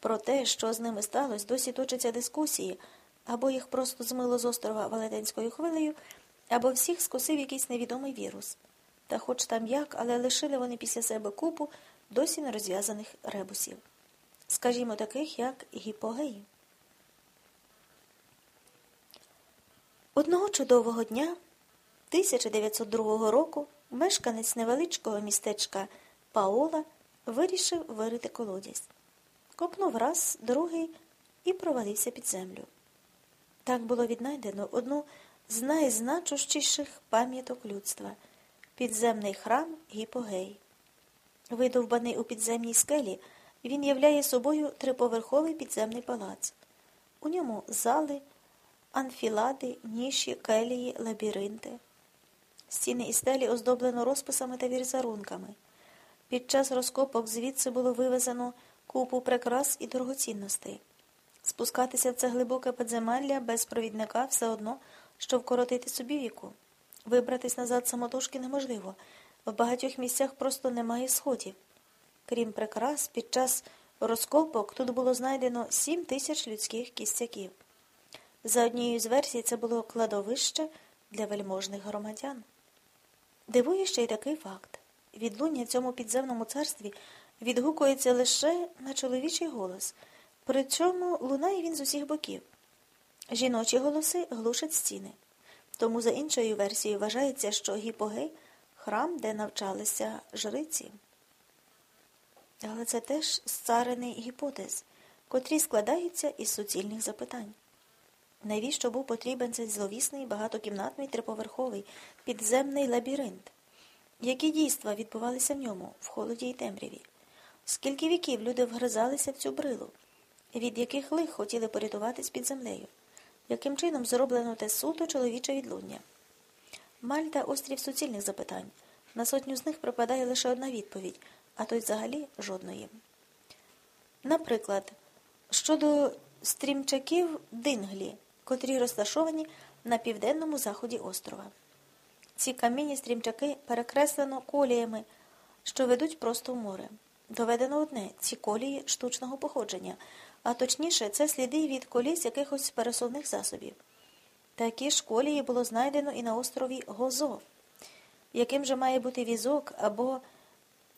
Про те, що з ними сталося, досі точаться дискусії, або їх просто змило з острова Велетенською хвилею, або всіх скосив якийсь невідомий вірус. Та хоч там як, але лишили вони після себе купу досі нерозв'язаних ребусів. Скажімо, таких, як гіпогеї. Одного чудового дня 1902 року мешканець невеличкого містечка Паола вирішив вирити колодязь. Копнув раз, другий і провалився під землю. Так було віднайдено одну з найзначущіших пам'яток людства підземний храм Гіпогей. Видовбаний у підземній скелі, він являє собою триповерховий підземний палац. У ньому зали, анфілади, ніші, келії, лабіринти. Стіни і стелі оздоблено розписами та вірзарунками. Під час розкопок звідси було вивезено купу прикрас і дорогоцінностей. Спускатися в це глибоке підземелля без провідника все одно, що вкоротити собі віку. Вибратись назад самотужки неможливо. В багатьох місцях просто немає сходів. Крім прикрас, під час розкопок тут було знайдено сім тисяч людських кістяків. За однією з версій, це було кладовище для вельможних громадян. Дивує ще й такий факт. Відлуння цьому підземному царстві відгукується лише на чоловічий голос, при цьому лунає він з усіх боків. Жіночі голоси глушать стіни. Тому, за іншою версією, вважається, що гіпогей храм, де навчалися жриці. Але це теж сцарений гіпотез, котрі складаються із суцільних запитань. Навіщо був потрібен цей зловісний багатокімнатний триповерховий підземний лабіринт? Які дійства відбувалися в ньому, в холоді й темряві? Скільки віків люди вгризалися в цю брилу, від яких лих хотіли порятуватись під землею? Яким чином зроблено те суто чоловіче відлуння? Мальта острів суцільних запитань. На сотню з них припадає лише одна відповідь, а то й взагалі жодної. Наприклад, щодо стрімчаків Динглі, котрі розташовані на південному заході острова. Ці камінні стрімчаки перекреслено коліями, що ведуть просто в море. Доведено одне ці колії штучного походження, а точніше, це сліди від коліс якихось пересувних засобів. Такі ж колії було знайдено і на острові Гозо, яким же має бути візок або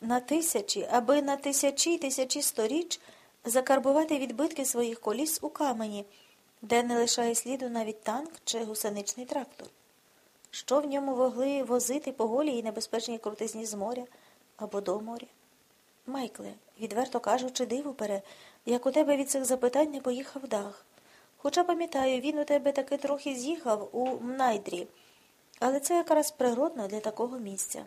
на тисячі, аби на тисячі тисячі сторіч закарбувати відбитки своїх коліс у камені, де не лишає сліду навіть танк чи гусеничний трактор. Що в ньому могли возити по голій і небезпечній крутизні з моря або до моря? Майкле, відверто кажучи, диво пере, як у тебе від цих запитань не поїхав дах. Хоча, пам'ятаю, він у тебе таки трохи з'їхав у Мнайдрі, але це якраз природно для такого місця.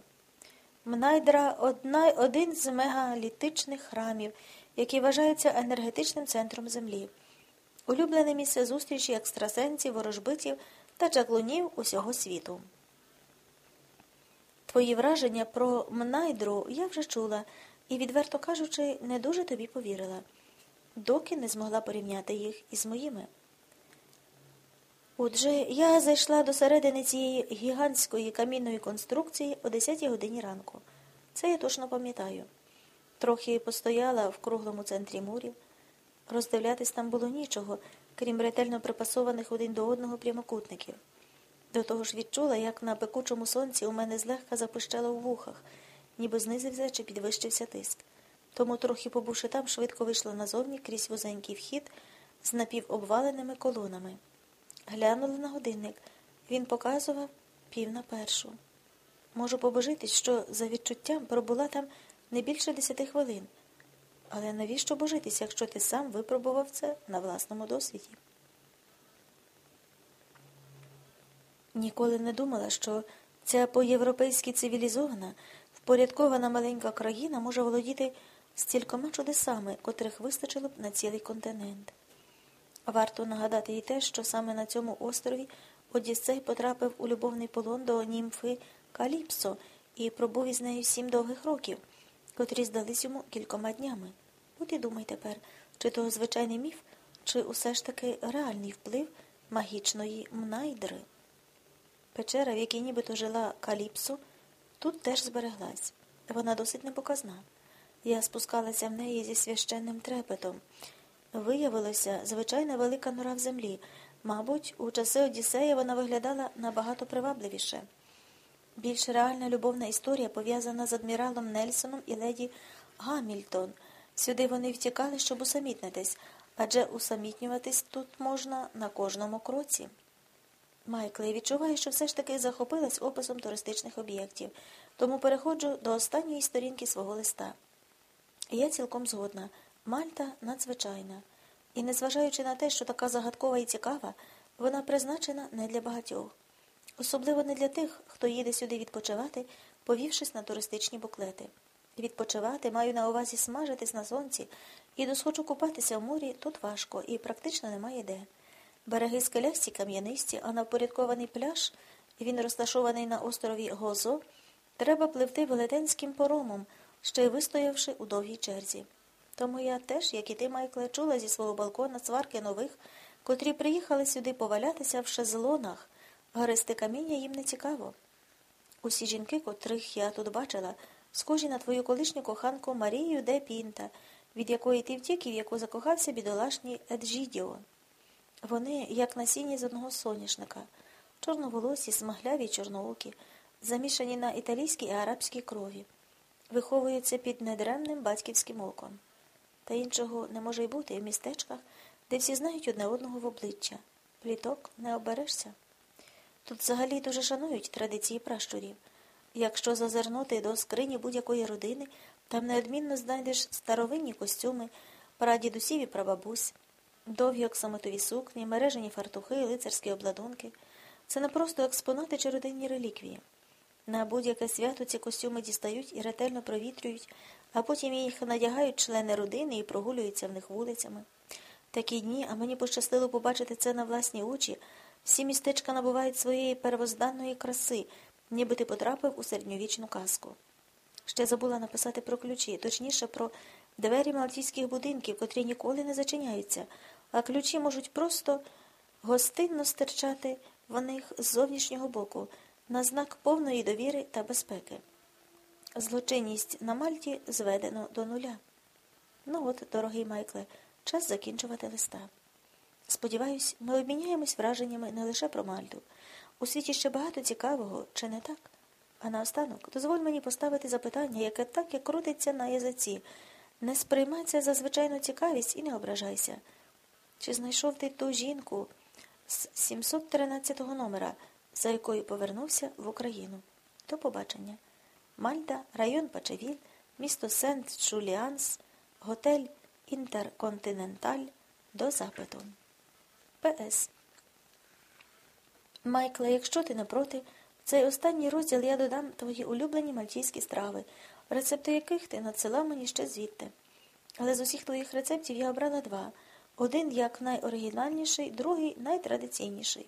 Мнайдра одна, один з мегалітичних храмів, який вважається енергетичним центром землі, улюблене місце зустрічі екстрасенсів, ворожбитів та чаклунів усього світу. Твої враження про Мнайдру я вже чула і, відверто кажучи, не дуже тобі повірила, доки не змогла порівняти їх із моїми. Отже, я зайшла до середини цієї гігантської камінної конструкції о 10 годині ранку. Це я точно пам'ятаю. Трохи постояла в круглому центрі мурів. Роздивлятись там було нічого, крім ретельно припасованих один до одного прямокутників. До того ж відчула, як на пекучому сонці у мене злегка запищало в вухах, ніби знизився чи підвищився тиск. Тому, трохи побувши там, швидко вийшла назовні крізь вузенький вхід з напівобваленими колонами. Глянули на годинник. Він показував пів на першу. Можу побожитись, що за відчуттям пробула там не більше десяти хвилин. Але навіщо божитись, якщо ти сам випробував це на власному досвіді? Ніколи не думала, що ця по-європейськи цивілізована, впорядкована маленька країна може володіти стількома чудесами, котрих вистачило б на цілий континент. Варто нагадати і те, що саме на цьому острові Одіссей потрапив у любовний полон до німфи Каліпсо і пробув із нею сім довгих років, котрі здались йому кількома днями. От і думай тепер, чи то звичайний міф, чи усе ж таки реальний вплив магічної мнайдри. Печера, в якій нібито жила Каліпсо, тут теж збереглась. Вона досить непоказна. Я спускалася в неї зі священним трепетом Виявилося, звичайна велика нора в землі. Мабуть, у часи Одіссея вона виглядала набагато привабливіше. Більш реальна любовна історія пов'язана з адміралом Нельсоном і леді Гамільтон. Сюди вони втікали, щоб усамітнитись, адже усамітнюватись тут можна на кожному кроці. Майкле, відчуваю, що все ж таки захопилась описом туристичних об'єктів, тому переходжу до останньої сторінки свого листа. Я цілком згодна. Мальта надзвичайна. І, незважаючи на те, що така загадкова і цікава, вона призначена не для багатьох. Особливо не для тих, хто їде сюди відпочивати, повівшись на туристичні буклети. Відпочивати маю на увазі смажитись на сонці і досхочу купатися в морі тут важко і практично немає де. Береги скелясті кам'янисті, а на впорядкований пляж, він розташований на острові Гозо, треба пливти велетенським поромом, ще й вистоявши у довгій черзі. Тому я теж, як і ти, Майкле, чула зі свого балкона сварки нових, котрі приїхали сюди повалятися в шезлонах, гристи каміння їм не цікаво. Усі жінки, котрих я тут бачила, схожі на твою колишню коханку Марію де Пінта, від якої ти втік і в яку закохався бідолашній Еджідіо. Вони, як насіння з одного соняшника, чорноволосі, смагляві чорноокі, замішані на італійській і арабській крові, виховуються під недремним батьківським оком. Та іншого не може й бути в містечках, де всі знають одне одного в обличчя. Пліток не оберешся. Тут взагалі дуже шанують традиції пращурів. Якщо зазирнути до скрині будь-якої родини, там неодмінно знайдеш старовинні костюми, прадідусів і прабабусь, довгі оксамитові сукні, мережені фартухи, лицарські обладунки. Це не просто експонати чи родинні реліквії. На будь-яке свято ці костюми дістають і ретельно провітрюють, а потім їх надягають члени родини і прогулюються в них вулицями. Такі дні, а мені пощастило побачити це на власні очі, всі містечка набувають своєї первозданної краси, ніби ти потрапив у середньовічну казку. Ще забула написати про ключі, точніше про двері малтійських будинків, котрі ніколи не зачиняються, а ключі можуть просто гостинно стирчати в них з зовнішнього боку на знак повної довіри та безпеки. Злочинність на Мальті зведено до нуля. Ну от, дорогий Майкле, час закінчувати листа. Сподіваюсь, ми обміняємось враженнями не лише про Мальту. У світі ще багато цікавого, чи не так? А наостанок, дозволь мені поставити запитання, яке так і крутиться на язиці. Не сприймай це за звичайну цікавість і не ображайся. Чи знайшов ти ту жінку з 713 номера, за якою повернувся в Україну? До побачення. Мальта, район Пачевіль, місто Сент-Джуліанс, готель Інтерконтиненталь до запиту. П.С. Майкле, якщо ти не проти, в цей останній розділ я додам твої улюблені мальтійські страви, рецепти яких ти надсилав мені ще звідти. Але з усіх твоїх рецептів я обрала два. Один як найоригінальніший, другий найтрадиційніший.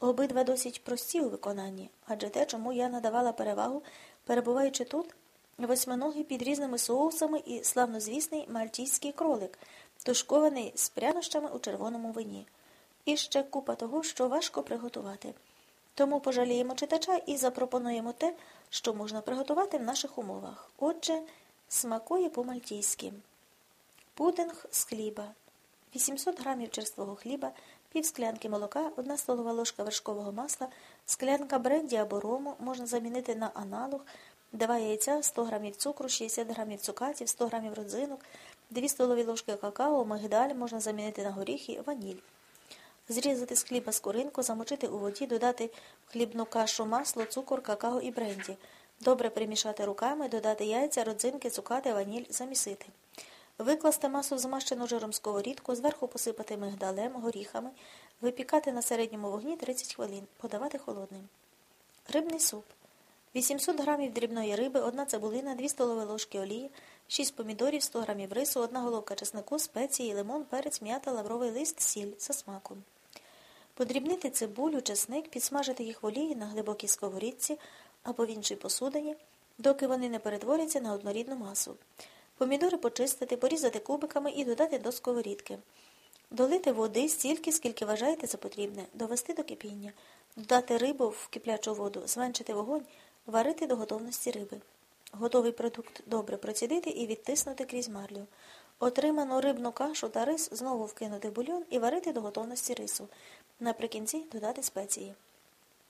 Обидва досить прості у виконанні, адже те, чому я надавала перевагу, перебуваючи тут, восьминоги під різними соусами і славнозвісний мальтійський кролик, тушкований з прянощами у червоному вині. І ще купа того, що важко приготувати. Тому пожаліємо читача і запропонуємо те, що можна приготувати в наших умовах. Отже, смакує по-мальтійськи. Пудинг з хліба. 800 грамів черствого хліба, пів склянки молока, одна столова ложка вершкового масла, склянка бренді або рому можна замінити на аналог, два яйця, 100 грамів цукру, 60 грамів цукатів, 100 грамів родзинок, 2 столові ложки какао, мигдаль можна замінити на горіхи, ваніль. Зрізати з хліба скоринку, замочити у воді, додати в хлібну кашу масло, цукор, какао і бренді. Добре примішати руками, додати яйця, родзинки, цукати, ваніль, замісити. Викласти масу в змащену жиром сковорідку, зверху посипати мигдалем, горіхами, випікати на середньому вогні 30 хвилин, подавати холодним. Рибний суп. 800 грамів дрібної риби, одна цибулина, 2 столові ложки олії, 6 помідорів, 100 грамів рису, одна головка чеснику, спеції, лимон, перець, м'ята, лавровий лист, сіль за смаком. Подрібнити цибулю, чесник, підсмажити їх в олії на глибокій сковорідці або в іншій посудині, доки вони не перетворяться на однорідну масу. Помідори почистити, порізати кубиками і додати до сковорідки. Долити води стільки, скільки вважаєте за потрібне, довести до кипіння, додати рибу в киплячу воду, зменшити вогонь, варити до готовності риби. Готовий продукт добре процідити і відтиснути крізь марлю. Отриману рибну кашу та рис знову вкинути в бульйон і варити до готовності рису. Наприкінці додати спеції.